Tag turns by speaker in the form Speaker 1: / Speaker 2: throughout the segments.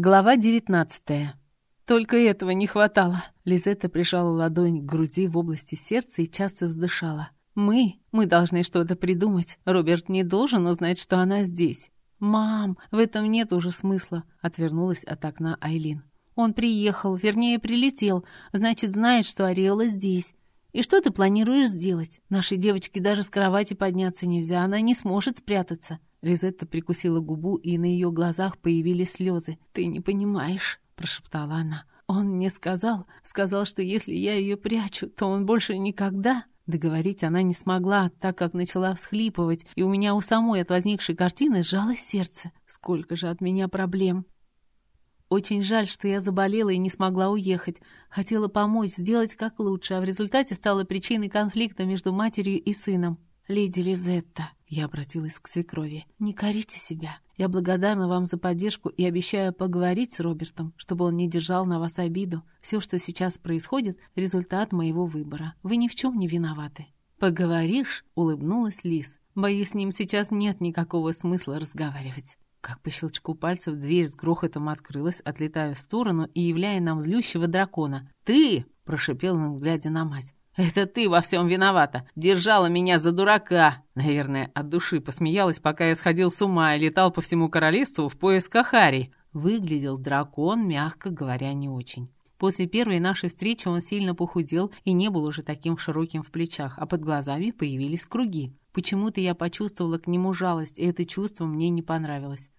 Speaker 1: Глава девятнадцатая. Только этого не хватало. Лизетта прижала ладонь к груди в области сердца и часто задышала. «Мы? Мы должны что-то придумать. Роберт не должен узнать, что она здесь». «Мам, в этом нет уже смысла», — отвернулась от окна Айлин. «Он приехал, вернее, прилетел. Значит, знает, что Ариэла здесь. И что ты планируешь сделать? Нашей девочке даже с кровати подняться нельзя, она не сможет спрятаться». Лизетта прикусила губу, и на ее глазах появились слезы. «Ты не понимаешь», — прошептала она. «Он мне сказал, сказал, что если я ее прячу, то он больше никогда...» Договорить она не смогла, так как начала всхлипывать, и у меня у самой от возникшей картины сжалось сердце. Сколько же от меня проблем. Очень жаль, что я заболела и не смогла уехать. Хотела помочь, сделать как лучше, а в результате стала причиной конфликта между матерью и сыном. «Леди Лизетта», — я обратилась к свекрови, — «не корите себя. Я благодарна вам за поддержку и обещаю поговорить с Робертом, чтобы он не держал на вас обиду. Все, что сейчас происходит, — результат моего выбора. Вы ни в чем не виноваты». «Поговоришь?» — улыбнулась Лиз. «Боюсь, с ним сейчас нет никакого смысла разговаривать». Как по щелчку пальцев дверь с грохотом открылась, отлетая в сторону и являя нам злющего дракона. «Ты!» — прошипел он, глядя на мать. «Это ты во всем виновата! Держала меня за дурака!» Наверное, от души посмеялась, пока я сходил с ума и летал по всему королевству в поисках Хари. Выглядел дракон, мягко говоря, не очень. После первой нашей встречи он сильно похудел и не был уже таким широким в плечах, а под глазами появились круги. Почему-то я почувствовала к нему жалость, и это чувство мне не понравилось.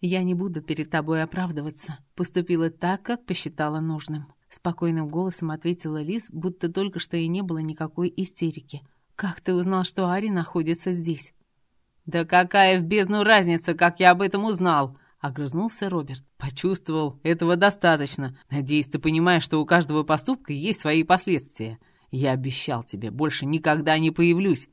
Speaker 1: «Я не буду перед тобой оправдываться. Поступила так, как посчитала нужным». Спокойным голосом ответила Лиз, будто только что и не было никакой истерики. «Как ты узнал, что Ари находится здесь?» «Да какая в бездну разница, как я об этом узнал?» Огрызнулся Роберт. «Почувствовал, этого достаточно. Надеюсь, ты понимаешь, что у каждого поступка есть свои последствия. Я обещал тебе, больше никогда не появлюсь».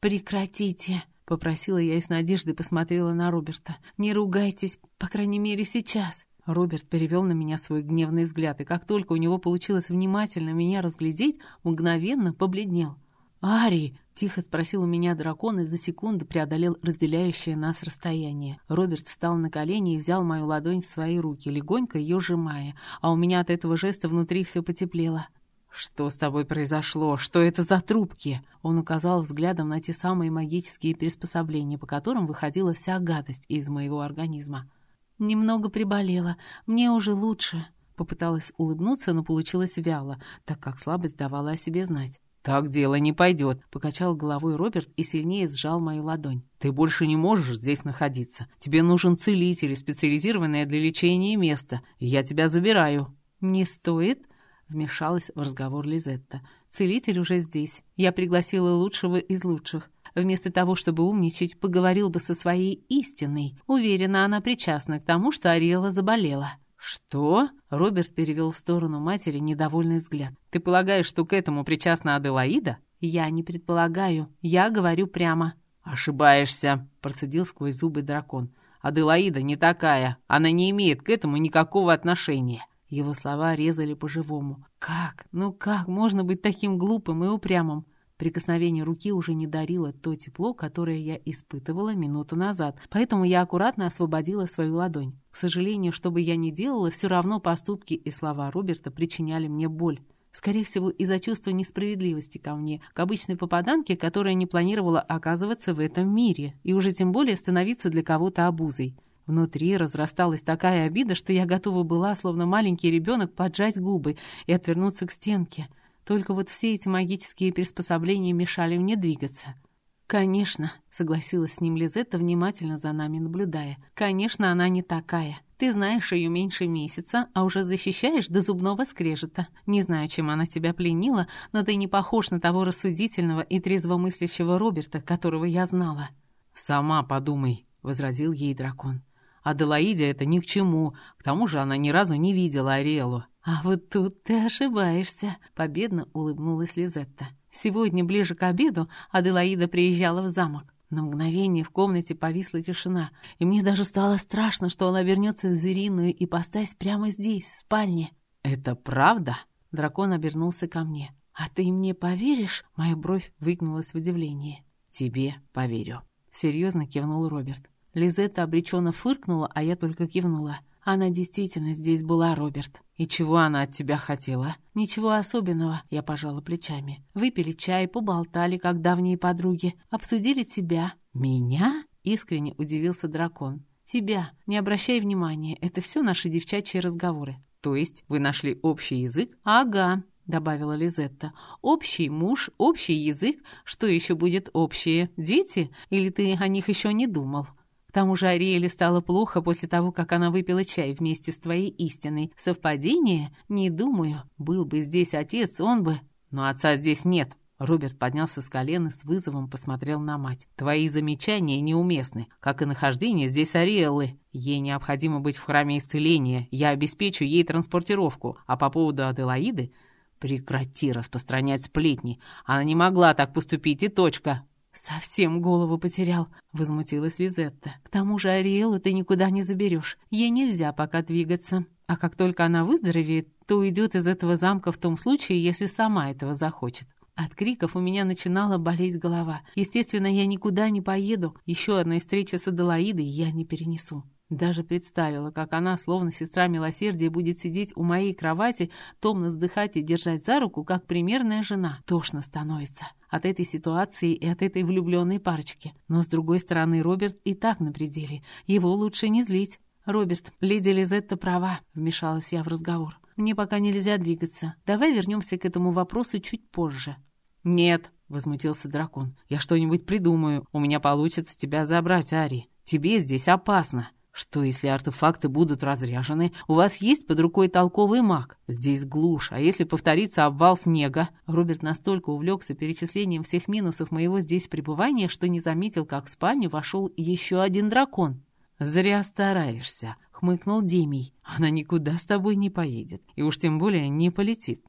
Speaker 1: «Прекратите!» — попросила я и с надеждой посмотрела на Роберта. «Не ругайтесь, по крайней мере, сейчас». Роберт перевел на меня свой гневный взгляд, и как только у него получилось внимательно меня разглядеть, мгновенно побледнел. «Ари!» — тихо спросил у меня дракон и за секунду преодолел разделяющее нас расстояние. Роберт встал на колени и взял мою ладонь в свои руки, легонько ее сжимая, а у меня от этого жеста внутри все потеплело. «Что с тобой произошло? Что это за трубки?» Он указал взглядом на те самые магические приспособления, по которым выходила вся гадость из моего организма. «Немного приболела. Мне уже лучше». Попыталась улыбнуться, но получилось вяло, так как слабость давала о себе знать. «Так дело не пойдет», — покачал головой Роберт и сильнее сжал мою ладонь. «Ты больше не можешь здесь находиться. Тебе нужен целитель, специализированное для лечения место, я тебя забираю». «Не стоит», — вмешалась в разговор Лизетта. «Целитель уже здесь. Я пригласила лучшего из лучших. Вместо того, чтобы умничать, поговорил бы со своей истинной. Уверена, она причастна к тому, что Ариэла заболела. «Что?» — Роберт перевел в сторону матери недовольный взгляд. «Ты полагаешь, что к этому причастна Аделаида?» «Я не предполагаю. Я говорю прямо». «Ошибаешься», — процедил сквозь зубы дракон. «Аделаида не такая. Она не имеет к этому никакого отношения». Его слова резали по-живому. «Как? Ну как можно быть таким глупым и упрямым? Прикосновение руки уже не дарило то тепло, которое я испытывала минуту назад, поэтому я аккуратно освободила свою ладонь. К сожалению, что бы я ни делала, все равно поступки и слова Роберта причиняли мне боль. Скорее всего, из-за чувства несправедливости ко мне, к обычной попаданке, которая не планировала оказываться в этом мире, и уже тем более становиться для кого-то обузой. Внутри разрасталась такая обида, что я готова была, словно маленький ребенок, поджать губы и отвернуться к стенке — только вот все эти магические приспособления мешали мне двигаться. «Конечно», — согласилась с ним Лизетта, внимательно за нами наблюдая. «Конечно, она не такая. Ты знаешь ее меньше месяца, а уже защищаешь до зубного скрежета. Не знаю, чем она тебя пленила, но ты не похож на того рассудительного и трезвомыслящего Роберта, которого я знала». «Сама подумай», — возразил ей дракон. «Аделаиде это ни к чему. К тому же она ни разу не видела Ариэлу. «А вот тут ты ошибаешься», — победно улыбнулась Лизетта. «Сегодня, ближе к обеду, Аделаида приезжала в замок. На мгновение в комнате повисла тишина, и мне даже стало страшно, что она вернется в звериную ипостась прямо здесь, в спальне». «Это правда?» Дракон обернулся ко мне. «А ты мне поверишь?» Моя бровь выгнулась в удивлении. «Тебе поверю», — серьезно кивнул Роберт. Лизетта обреченно фыркнула, а я только кивнула. Она действительно здесь была, Роберт. И чего она от тебя хотела? Ничего особенного, я пожала плечами. Выпили чай, поболтали, как давние подруги. Обсудили тебя. Меня? Искренне удивился дракон. Тебя. Не обращай внимания, это все наши девчачьи разговоры. То есть вы нашли общий язык? Ага, добавила Лизетта. «Общий муж, общий язык. Что еще будет общее? Дети? Или ты о них еще не думал?» К тому же Ариэле стало плохо после того, как она выпила чай вместе с твоей истиной. Совпадение? Не думаю. Был бы здесь отец, он бы... Но отца здесь нет. Роберт поднялся с колен и с вызовом посмотрел на мать. «Твои замечания неуместны, как и нахождение здесь Ариэллы. Ей необходимо быть в храме исцеления. Я обеспечу ей транспортировку. А по поводу Аделаиды...» «Прекрати распространять сплетни. Она не могла так поступить, и точка. «Совсем голову потерял», — возмутилась Лизетта. «К тому же Ариэлу ты никуда не заберешь. Ей нельзя пока двигаться. А как только она выздоровеет, то уйдет из этого замка в том случае, если сама этого захочет. От криков у меня начинала болеть голова. Естественно, я никуда не поеду. Еще одна встреча с Аделаидой я не перенесу. Даже представила, как она, словно сестра милосердия, будет сидеть у моей кровати, томно вздыхать и держать за руку, как примерная жена. Тошно становится от этой ситуации и от этой влюбленной парочки. Но, с другой стороны, Роберт и так на пределе. Его лучше не злить. «Роберт, леди Лизетта права», — вмешалась я в разговор. «Мне пока нельзя двигаться. Давай вернемся к этому вопросу чуть позже». «Нет», — возмутился дракон. «Я что-нибудь придумаю. У меня получится тебя забрать, Ари. Тебе здесь опасно». Что, если артефакты будут разряжены? У вас есть под рукой толковый маг? Здесь глушь. А если повторится обвал снега? Роберт настолько увлекся перечислением всех минусов моего здесь пребывания, что не заметил, как в спальню вошел еще один дракон. «Зря стараешься», — хмыкнул Демий. «Она никуда с тобой не поедет. И уж тем более не полетит.